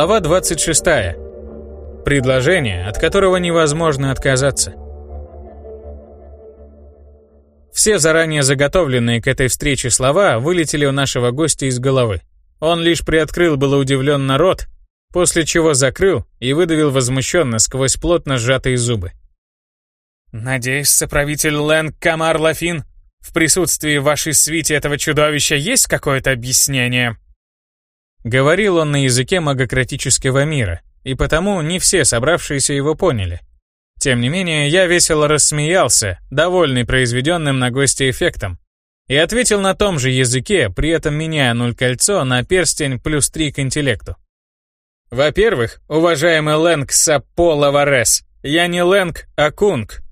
Глава 26. Предложение, от которого невозможно отказаться. Все заранее заготовленные к этой встрече слова вылетели у нашего гостя из головы. Он лишь приоткрыл было удивленно рот, после чего закрыл и выдавил возмущенно сквозь плотно сжатые зубы. «Надеюсь, соправитель Лэн Камар Лафин, в присутствии вашей свите этого чудовища есть какое-то объяснение?» Говорил он на языке магократического мира, и потому не все собравшиеся его поняли. Тем не менее, я весело рассмеялся, довольный произведенным на гости эффектом, и ответил на том же языке, при этом меняя нуль кольцо на перстень плюс три к интеллекту. Во-первых, уважаемый Лэнг Сапо Лаварес, я не Лэнг, а Кунг,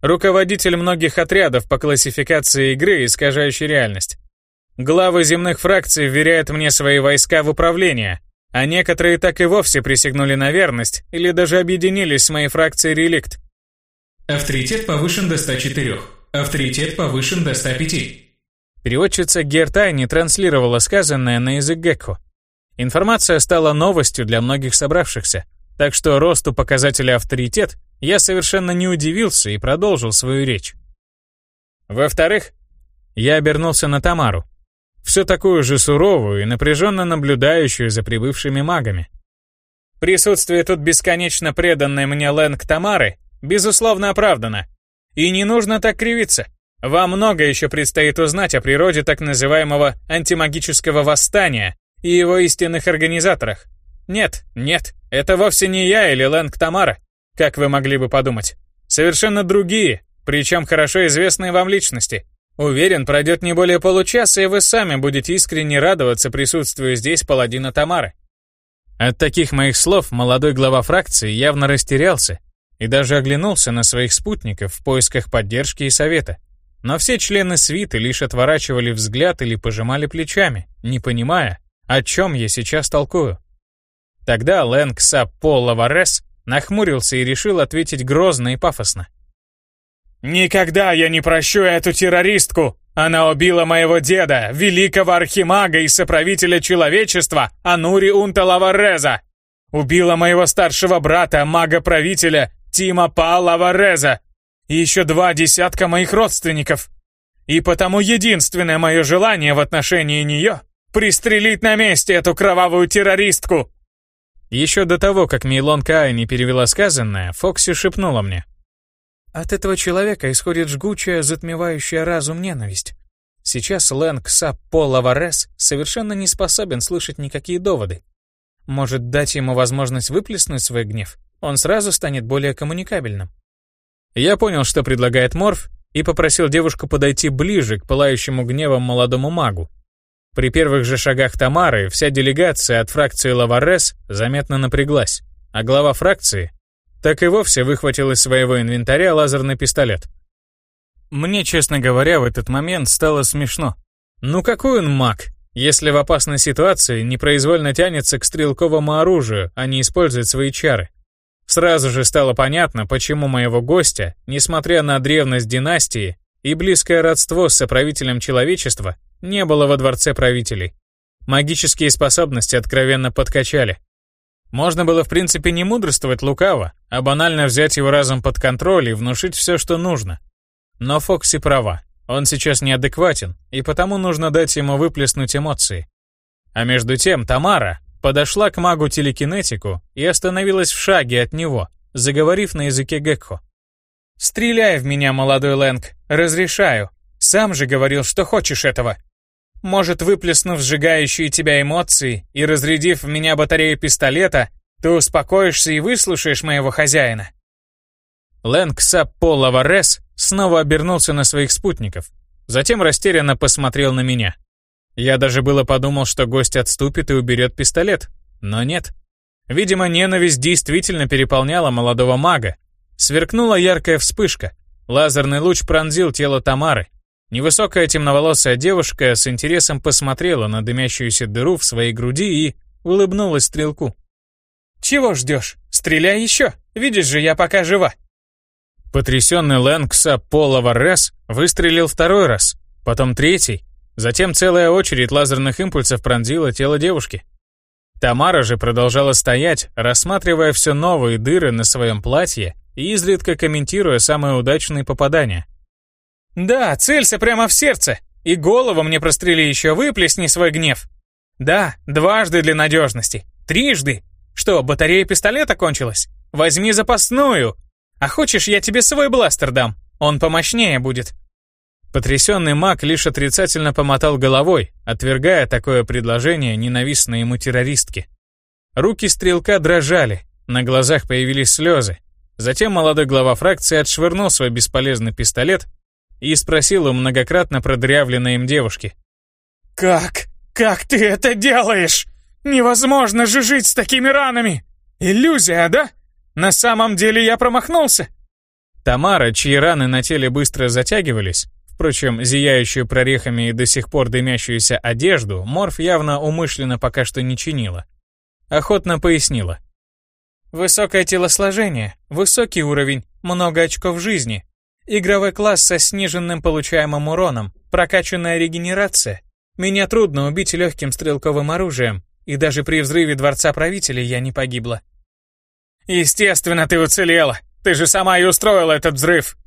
руководитель многих отрядов по классификации игры, искажающей реальность. Главы земных фракций вверяют мне свои войска в управление, а некоторые так и вовсе присягнули на верность или даже объединились с моей фракцией Реликт. Авторитет повышен до 104. Авторитет повышен до 105. Переводчица Гертайни транслировала сказанное на язык Гекко. Информация стала новостью для многих собравшихся, так что росту показателя авторитет я совершенно не удивился и продолжил свою речь. Во-вторых, я обернулся на Тамару, все такую же суровую и напряженно наблюдающую за прибывшими магами. Присутствие тут бесконечно преданной мне Лэнг Тамары, безусловно, оправдано. И не нужно так кривиться. Вам много еще предстоит узнать о природе так называемого антимагического восстания и его истинных организаторах. Нет, нет, это вовсе не я или Лэнг Тамара, как вы могли бы подумать. Совершенно другие, причем хорошо известные вам личности. Уверен, пройдет не более получаса, и вы сами будете искренне радоваться присутствию здесь паладина Тамары. От таких моих слов молодой глава фракции явно растерялся и даже оглянулся на своих спутников в поисках поддержки и совета. Но все члены свиты лишь отворачивали взгляд или пожимали плечами, не понимая, о чем я сейчас толкую. Тогда Лэнг Саппо Лаварес нахмурился и решил ответить грозно и пафосно. «Никогда я не прощу эту террористку! Она убила моего деда, великого архимага и соправителя человечества, Анури Унта Лавареза! Убила моего старшего брата, мага-правителя, Тима Па Лавареза! И еще два десятка моих родственников! И потому единственное мое желание в отношении нее — пристрелить на месте эту кровавую террористку!» Еще до того, как Мейлон не перевела сказанное, Фокси шепнула мне — от этого человека исходит жгучая, затмевающая разум ненависть. Сейчас Лэнг Саппо Лаварес совершенно не способен слышать никакие доводы. Может дать ему возможность выплеснуть свой гнев? Он сразу станет более коммуникабельным. Я понял, что предлагает Морф, и попросил девушку подойти ближе к пылающему гневом молодому магу. При первых же шагах Тамары вся делегация от фракции Лаварес заметно напряглась, а глава фракции, так и вовсе выхватил из своего инвентаря лазерный пистолет. Мне, честно говоря, в этот момент стало смешно. Ну какой он маг, если в опасной ситуации непроизвольно тянется к стрелковому оружию, а не использует свои чары? Сразу же стало понятно, почему моего гостя, несмотря на древность династии и близкое родство с соправителем человечества, не было во дворце правителей. Магические способности откровенно подкачали. Можно было в принципе не мудрствовать лукаво, а банально взять его разум под контроль и внушить все, что нужно. Но Фокси права. Он сейчас неадекватен, и потому нужно дать ему выплеснуть эмоции. А между тем Тамара подошла к магу-телекинетику и остановилась в шаге от него, заговорив на языке Гекхо. «Стреляй в меня, молодой Лэнг, разрешаю. Сам же говорил, что хочешь этого. Может, выплеснув сжигающие тебя эмоции и разрядив в меня батарею пистолета, ты успокоишься и выслушаешь моего хозяина?» Лэнг Саппо Лаварес снова обернулся на своих спутников, затем растерянно посмотрел на меня. Я даже было подумал, что гость отступит и уберет пистолет, но нет. Видимо, ненависть действительно переполняла молодого мага. Сверкнула яркая вспышка. Лазерный луч пронзил тело Тамары, Невысокая темноволосая девушка с интересом посмотрела на дымящуюся дыру в своей груди и улыбнулась стрелку. «Чего ждешь? Стреляй еще! Видишь же, я пока жива!» Потрясенный Лэнкса Пола Варрес выстрелил второй раз, потом третий, затем целая очередь лазерных импульсов пронзила тело девушки. Тамара же продолжала стоять, рассматривая все новые дыры на своем платье и изредка комментируя самые удачные попадания. «Да, целься прямо в сердце, и голову мне прострели еще, выплесни свой гнев. Да, дважды для надежности, трижды. Что, батарея пистолета кончилась? Возьми запасную. А хочешь, я тебе свой бластер дам? Он помощнее будет». Потрясенный маг лишь отрицательно помотал головой, отвергая такое предложение ненавистной ему террористки. Руки стрелка дрожали, на глазах появились слезы. Затем молодой глава фракции отшвырнул свой бесполезный пистолет и спросил у многократно продрявленной им девушки. «Как? Как ты это делаешь? Невозможно же жить с такими ранами! Иллюзия, да? На самом деле я промахнулся!» Тамара, чьи раны на теле быстро затягивались, Впрочем, зияющую прорехами и до сих пор дымящуюся одежду Морф явно умышленно пока что не чинила. Охотно пояснила. Высокое телосложение, высокий уровень, много очков жизни, игровой класс со сниженным получаемым уроном, прокачанная регенерация. Меня трудно убить легким стрелковым оружием, и даже при взрыве Дворца Правителей я не погибла. «Естественно, ты уцелела! Ты же сама и устроила этот взрыв!»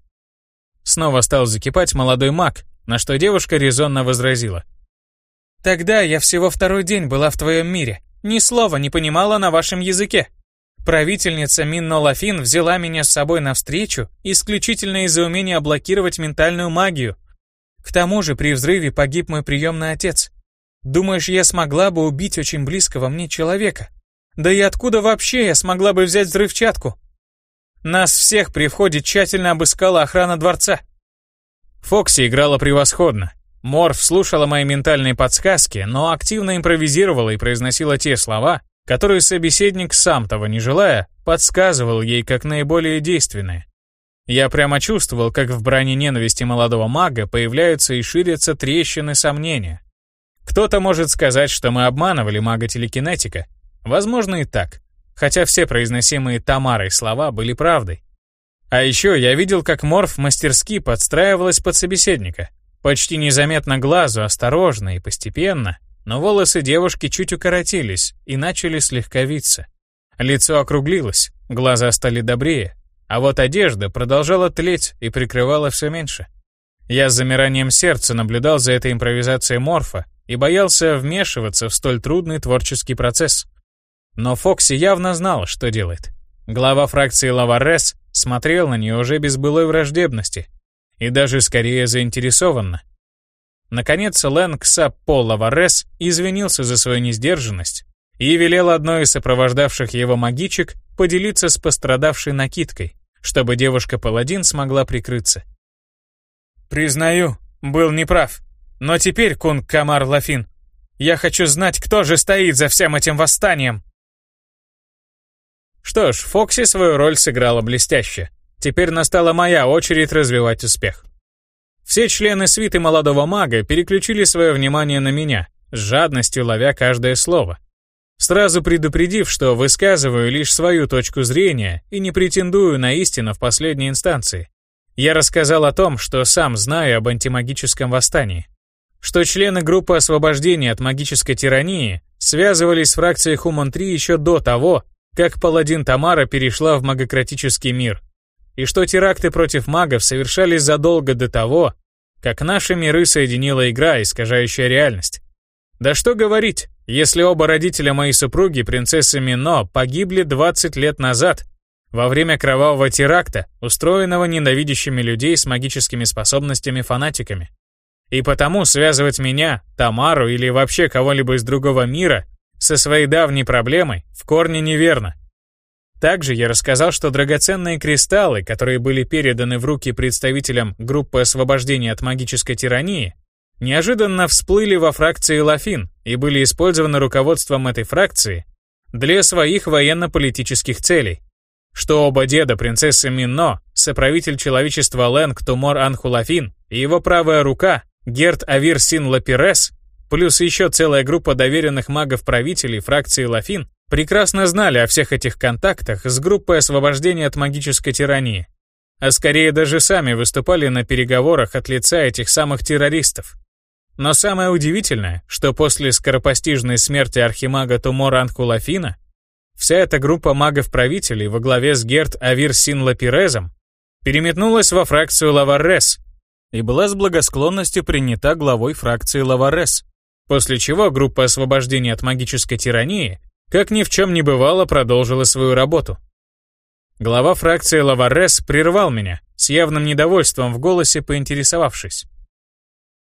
Снова стал закипать молодой маг, на что девушка резонно возразила. «Тогда я всего второй день была в твоем мире, ни слова не понимала на вашем языке. Правительница Минно Лафин взяла меня с собой навстречу исключительно из-за умения блокировать ментальную магию. К тому же при взрыве погиб мой приемный отец. Думаешь, я смогла бы убить очень близкого мне человека? Да и откуда вообще я смогла бы взять взрывчатку? Нас всех при входе тщательно обыскала охрана дворца. Фокси играла превосходно. Морф слушала мои ментальные подсказки, но активно импровизировала и произносила те слова, которые собеседник, сам того не желая, подсказывал ей как наиболее действенные. Я прямо чувствовал, как в брани ненависти молодого мага появляются и ширятся трещины сомнения. Кто-то может сказать, что мы обманывали мага-телекинетика. Возможно и так хотя все произносимые Тамарой слова были правдой. А еще я видел, как Морф мастерски подстраивалась под собеседника. Почти незаметно глазу, осторожно и постепенно, но волосы девушки чуть укоротились и начали слегка виться. Лицо округлилось, глаза стали добрее, а вот одежда продолжала тлеть и прикрывала все меньше. Я с замиранием сердца наблюдал за этой импровизацией Морфа и боялся вмешиваться в столь трудный творческий процесс. Но Фокси явно знал, что делает. Глава фракции Лаварес смотрел на нее уже без былой враждебности и даже скорее заинтересованно. Наконец Лэнг Саппо Лаварес извинился за свою несдержанность и велел одной из сопровождавших его магичек поделиться с пострадавшей накидкой, чтобы девушка-паладин смогла прикрыться. «Признаю, был неправ. Но теперь, кунг Камар Лафин, я хочу знать, кто же стоит за всем этим восстанием!» Что ж, Фокси свою роль сыграла блестяще. Теперь настала моя очередь развивать успех. Все члены свиты молодого мага переключили свое внимание на меня, с жадностью ловя каждое слово. Сразу предупредив, что высказываю лишь свою точку зрения и не претендую на истину в последней инстанции. Я рассказал о том, что сам знаю об антимагическом восстании. Что члены группы освобождения от магической тирании связывались с фракцией Хуман-3 еще до того, как паладин Тамара перешла в магократический мир, и что теракты против магов совершались задолго до того, как наши миры соединила игра, искажающая реальность. Да что говорить, если оба родителя моей супруги, принцессы Мино, погибли 20 лет назад, во время кровавого теракта, устроенного ненавидящими людей с магическими способностями фанатиками. И потому связывать меня, Тамару или вообще кого-либо из другого мира со своей давней проблемой в корне неверно. Также я рассказал, что драгоценные кристаллы, которые были переданы в руки представителям группы освобождения от магической тирании, неожиданно всплыли во фракции Лафин и были использованы руководством этой фракции для своих военно-политических целей. Что оба деда принцессы Минно, соправитель человечества Лэнг Тумор Анхулафин и его правая рука Герт Авир Син Лапирес плюс еще целая группа доверенных магов-правителей фракции Лафин, прекрасно знали о всех этих контактах с группой освобождения от магической тирании, а скорее даже сами выступали на переговорах от лица этих самых террористов. Но самое удивительное, что после скоропостижной смерти архимага Тумора Анхулафина вся эта группа магов-правителей во главе с Герт Авир Син Лапирезом переметнулась во фракцию Лаваррес и была с благосклонностью принята главой фракции Лаваррес, после чего группа освобождения от магической тирании, как ни в чем не бывало, продолжила свою работу. Глава фракции Лаваррес прервал меня, с явным недовольством в голосе поинтересовавшись.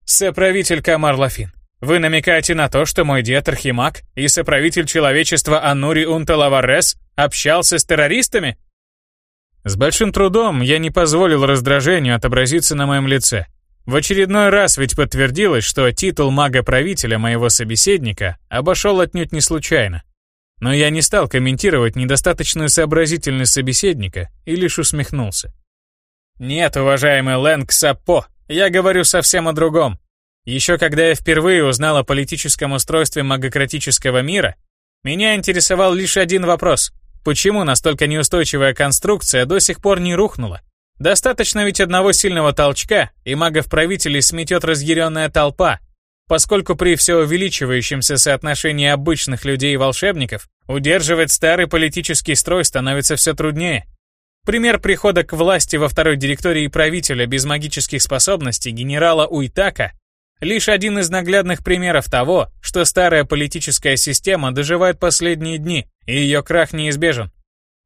«Соправитель Камар Лафин, вы намекаете на то, что мой дед Архимаг и соправитель человечества Анури Унта Лаваррес общался с террористами?» С большим трудом я не позволил раздражению отобразиться на моем лице. В очередной раз ведь подтвердилось, что титул мага-правителя моего собеседника обошел отнюдь не случайно. Но я не стал комментировать недостаточную сообразительность собеседника и лишь усмехнулся. «Нет, уважаемый Лэнг Сапо, я говорю совсем о другом. Еще когда я впервые узнал о политическом устройстве магократического мира, меня интересовал лишь один вопрос. Почему настолько неустойчивая конструкция до сих пор не рухнула? Достаточно ведь одного сильного толчка, и магов-правителей сметет разъяренная толпа, поскольку при все увеличивающемся соотношении обычных людей и волшебников удерживать старый политический строй становится все труднее. Пример прихода к власти во второй директории правителя без магических способностей генерала Уитака лишь один из наглядных примеров того, что старая политическая система доживает последние дни, и ее крах неизбежен.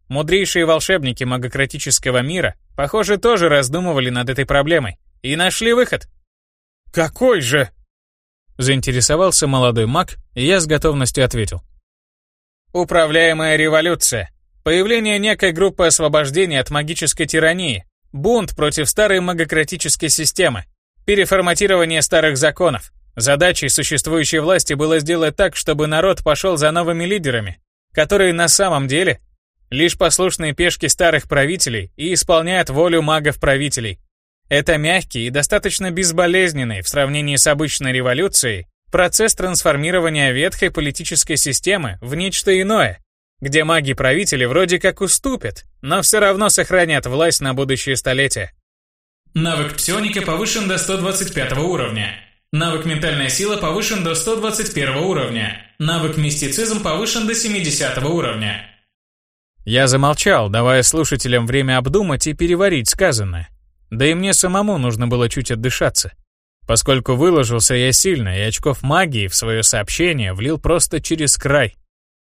Мудрейшие волшебники магократического мира, похоже, тоже раздумывали над этой проблемой и нашли выход. «Какой же?» Заинтересовался молодой маг, и я с готовностью ответил. «Управляемая революция. Появление некой группы освобождения от магической тирании, бунт против старой магократической системы, переформатирование старых законов. Задачей существующей власти было сделать так, чтобы народ пошел за новыми лидерами, которые на самом деле лишь послушные пешки старых правителей и исполняют волю магов-правителей. Это мягкий и достаточно безболезненный в сравнении с обычной революцией процесс трансформирования ветхой политической системы в нечто иное, где маги-правители вроде как уступят, но все равно сохранят власть на будущее столетия. Навык псионика повышен до 125 уровня. Навык ментальная сила повышен до 121 уровня. Навык мистицизм повышен до 70 уровня. Я замолчал, давая слушателям время обдумать и переварить сказанное. Да и мне самому нужно было чуть отдышаться. Поскольку выложился я сильно, и очков магии в свое сообщение влил просто через край.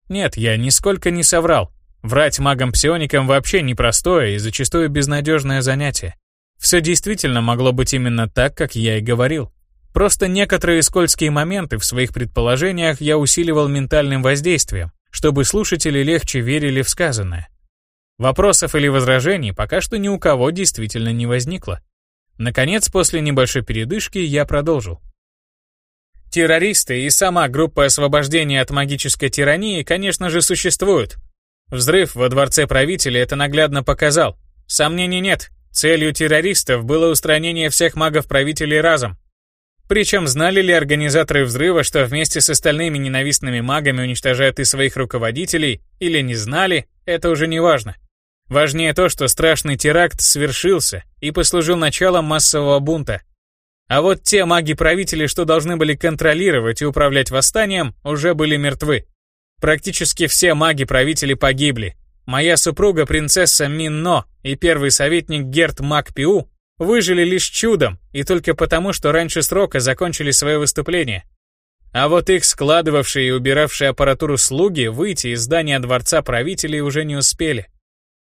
Нет, я нисколько не соврал. Врать магам-псионикам вообще непростое и зачастую безнадежное занятие. Все действительно могло быть именно так, как я и говорил. Просто некоторые скользкие моменты в своих предположениях я усиливал ментальным воздействием, чтобы слушатели легче верили в сказанное. Вопросов или возражений пока что ни у кого действительно не возникло. Наконец, после небольшой передышки я продолжил. Террористы и сама группа освобождения от магической тирании, конечно же, существуют. Взрыв во дворце правителя это наглядно показал. Сомнений нет, целью террористов было устранение всех магов-правителей разом. Причем знали ли организаторы взрыва, что вместе с остальными ненавистными магами уничтожают и своих руководителей, или не знали, это уже не важно. Важнее то, что страшный теракт свершился и послужил началом массового бунта, а вот те маги-правители, что должны были контролировать и управлять восстанием, уже были мертвы. Практически все маги-правители погибли. Моя супруга, принцесса Минно, и первый советник Герт Макпиу выжили лишь чудом, и только потому, что раньше срока закончили свое выступление. А вот их складывавшие и убиравшие аппаратуру слуги выйти из здания дворца правителей уже не успели.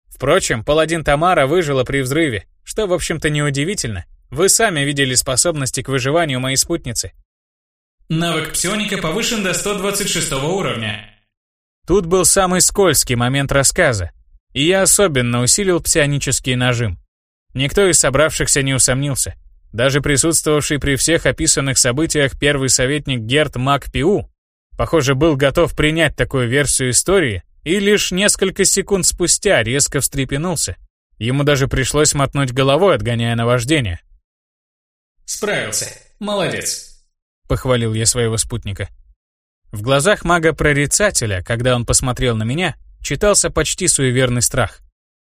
Впрочем, паладин Тамара выжила при взрыве, что, в общем-то, неудивительно. Вы сами видели способности к выживанию моей спутницы. Навык псионика повышен до 126 уровня. Тут был самый скользкий момент рассказа, и я особенно усилил псионический нажим. Никто из собравшихся не усомнился. Даже присутствовавший при всех описанных событиях первый советник Герт Мак Пиу, похоже, был готов принять такую версию истории и лишь несколько секунд спустя резко встрепенулся. Ему даже пришлось мотнуть головой, отгоняя наваждение. Справился. Молодец. Похвалил я своего спутника. В глазах мага-прорицателя, когда он посмотрел на меня, читался почти суеверный страх.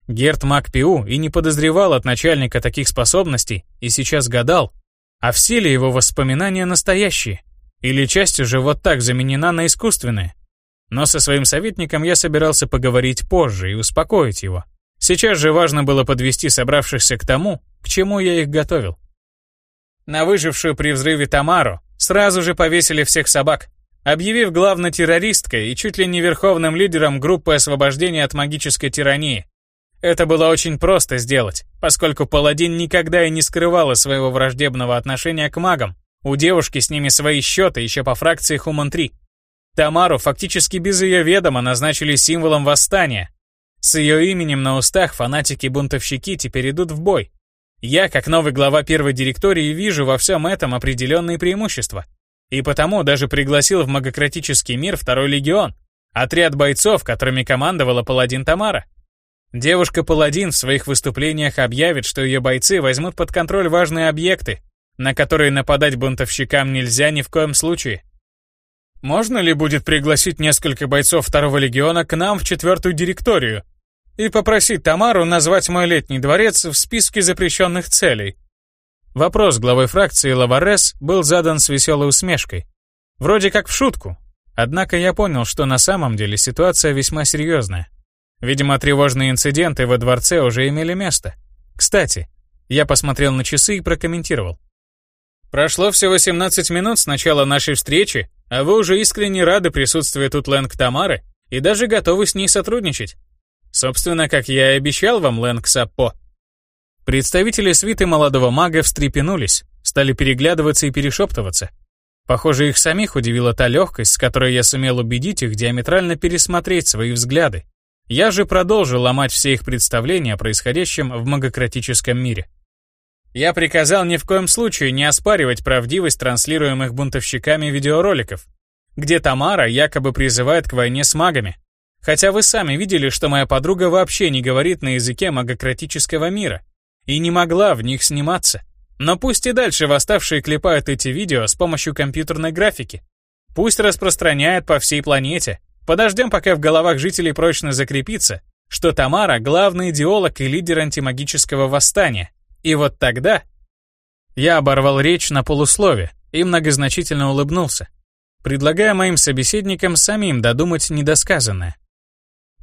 Герт Мак Пиу и не подозревал от начальника таких способностей и сейчас гадал, А все ли его воспоминания настоящие? Или часть уже вот так заменена на искусственные? Но со своим советником я собирался поговорить позже и успокоить его. Сейчас же важно было подвести собравшихся к тому, к чему я их готовил. На выжившую при взрыве Тамару сразу же повесили всех собак, объявив главной террористкой и чуть ли не верховным лидером группы освобождения от магической тирании. Это было очень просто сделать, поскольку паладин никогда и не скрывала своего враждебного отношения к магам. У девушки с ними свои счеты еще по фракции Хуман-3. Тамару фактически без ее ведома назначили символом восстания. С ее именем на устах фанатики-бунтовщики теперь идут в бой. Я, как новый глава первой директории, вижу во всем этом определенные преимущества. И потому даже пригласил в магократический мир второй легион, отряд бойцов, которыми командовала паладин Тамара. Девушка-паладин в своих выступлениях объявит, что ее бойцы возьмут под контроль важные объекты, на которые нападать бунтовщикам нельзя ни в коем случае. Можно ли будет пригласить несколько бойцов второго легиона к нам в четвертую директорию и попросить Тамару назвать мой летний дворец в списке запрещенных целей? Вопрос главой фракции Лаварес был задан с веселой усмешкой. Вроде как в шутку. Однако я понял, что на самом деле ситуация весьма серьезная. Видимо, тревожные инциденты во дворце уже имели место. Кстати, я посмотрел на часы и прокомментировал. Прошло всего 17 минут с начала нашей встречи, а вы уже искренне рады присутствию тут Лэнг Тамары и даже готовы с ней сотрудничать. Собственно, как я и обещал вам, Лэнг Саппо. Представители свиты молодого мага встрепенулись, стали переглядываться и перешептываться. Похоже, их самих удивила та легкость, с которой я сумел убедить их диаметрально пересмотреть свои взгляды. Я же продолжил ломать все их представления о происходящем в магократическом мире. Я приказал ни в коем случае не оспаривать правдивость транслируемых бунтовщиками видеороликов, где Тамара якобы призывает к войне с магами. Хотя вы сами видели, что моя подруга вообще не говорит на языке магократического мира и не могла в них сниматься. Но пусть и дальше восставшие клепают эти видео с помощью компьютерной графики. Пусть распространяют по всей планете. Подождем, пока в головах жителей прочно закрепится, что Тамара — главный идеолог и лидер антимагического восстания, и вот тогда... Я оборвал речь на полуслове и многозначительно улыбнулся, предлагая моим собеседникам самим додумать недосказанное.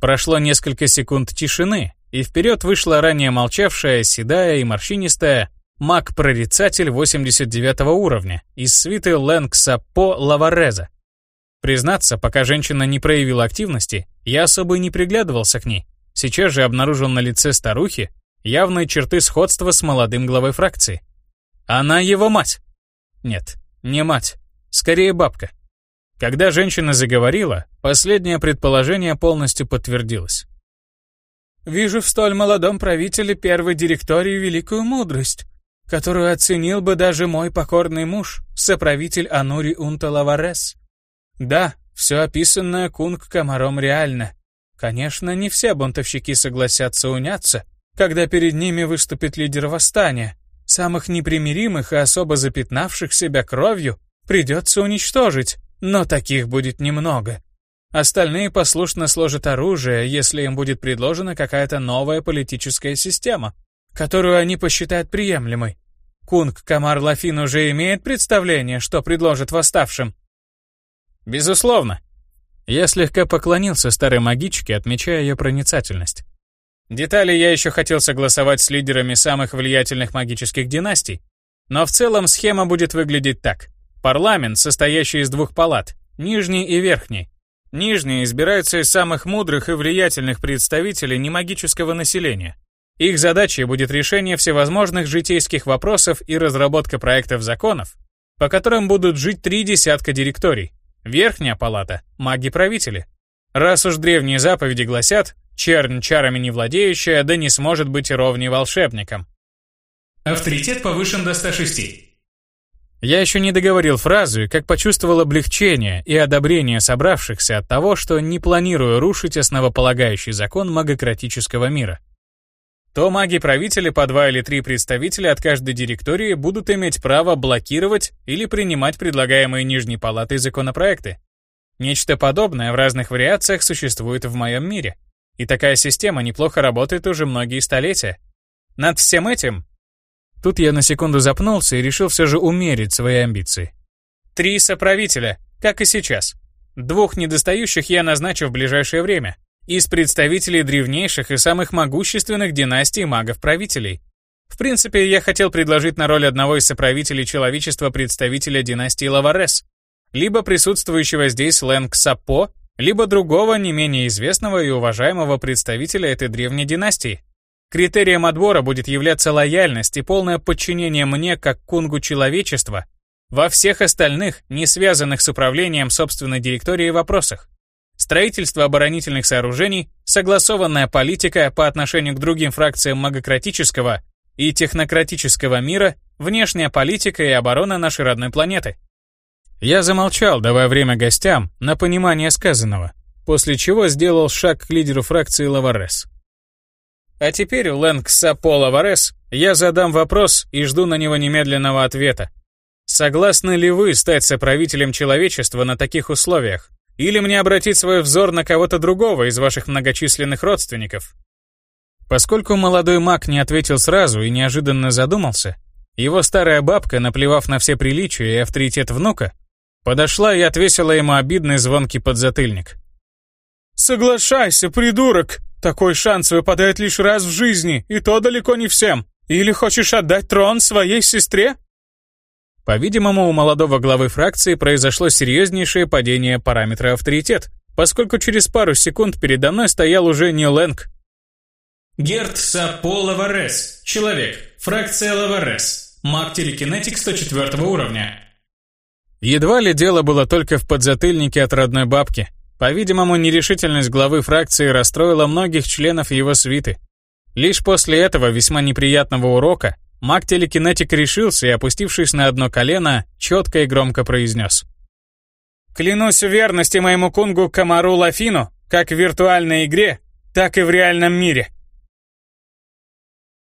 Прошло несколько секунд тишины, и вперед вышла ранее молчавшая, седая и морщинистая маг-прорицатель 89 уровня из свиты Лэнкса по Лавареза. Признаться, пока женщина не проявила активности, я особо и не приглядывался к ней. Сейчас же обнаружил на лице старухи явные черты сходства с молодым главой фракции. Она его мать. Нет, не мать, скорее бабка. Когда женщина заговорила, последнее предположение полностью подтвердилось. «Вижу в столь молодом правителе первой директории великую мудрость, которую оценил бы даже мой покорный муж, соправитель Анури Унта Лаварес. Да, все описанное Кунг Комаром реально. Конечно, не все бунтовщики согласятся уняться, когда перед ними выступит лидер восстания. Самых непримиримых и особо запятнавших себя кровью придется уничтожить, но таких будет немного. Остальные послушно сложат оружие, если им будет предложена какая-то новая политическая система, которую они посчитают приемлемой. Кунг Камар Лафин уже имеет представление, что предложит восставшим? Безусловно. Я слегка поклонился старой магичке, отмечая ее проницательность. Детали я еще хотел согласовать с лидерами самых влиятельных магических династий, но в целом схема будет выглядеть так. Парламент, состоящий из двух палат, нижней и верхней. Нижние избираются из самых мудрых и влиятельных представителей немагического населения. Их задачей будет решение всевозможных житейских вопросов и разработка проектов законов, по которым будут жить три десятка директорий. Верхняя палата – маги-правители. Раз уж древние заповеди гласят, Чернь чарами не владеющая, да не сможет быть и ровней волшебником. Авторитет повышен до 106. Я еще не договорил фразу, как почувствовал облегчение и одобрение собравшихся от того, что не планирую рушить основополагающий закон магократического мира. То маги-правители по два или три представителя от каждой директории будут иметь право блокировать или принимать предлагаемые Нижней Палатой законопроекты. Нечто подобное в разных вариациях существует в моем мире. И такая система неплохо работает уже многие столетия. Над всем этим Тут я на секунду запнулся и решил все же умерить свои амбиции. Три соправителя, как и сейчас. Двух недостающих я назначу в ближайшее время. Из представителей древнейших и самых могущественных династий магов-правителей. В принципе, я хотел предложить на роль одного из соправителей человечества представителя династии Лаварес, либо присутствующего здесь Лэнг Сапо, либо другого не менее известного и уважаемого представителя этой древней династии. Критерием отбора будет являться лояльность и полное подчинение мне как кунгу человечества во всех остальных, не связанных с управлением собственной директорией вопросах. Строительство оборонительных сооружений, согласованная политика по отношению к другим фракциям магократического и технократического мира, внешняя политика и оборона нашей родной планеты. Я замолчал, давая время гостям на понимание сказанного, после чего сделал шаг к лидеру фракции Лаварес. А теперь, Лэнг Сапо Лаварес, я задам вопрос и жду на него немедленного ответа. Согласны ли вы стать соправителем человечества на таких условиях? Или мне обратить свой взор на кого-то другого из ваших многочисленных родственников? Поскольку молодой маг не ответил сразу и неожиданно задумался, его старая бабка, наплевав на все приличия и авторитет внука, подошла и отвесила ему обидный звонкий подзатыльник. «Соглашайся, придурок! Такой шанс выпадает лишь раз в жизни, и то далеко не всем. Или хочешь отдать трон своей сестре?» По-видимому, у молодого главы фракции произошло серьезнейшее падение параметра авторитет, поскольку через пару секунд передо мной стоял уже не Лэнг. Герт Сапо Лаварес. Человек. Фракция Лаварес. Маг-телекинетик 104 уровня. Едва ли дело было только в подзатыльнике от родной бабки. По-видимому, нерешительность главы фракции расстроила многих членов его свиты. Лишь после этого весьма неприятного урока Маг-телекинетик решился и, опустившись на одно колено, четко и громко произнес. «Клянусь верности моему кунгу Камару Лафину, как в виртуальной игре, так и в реальном мире.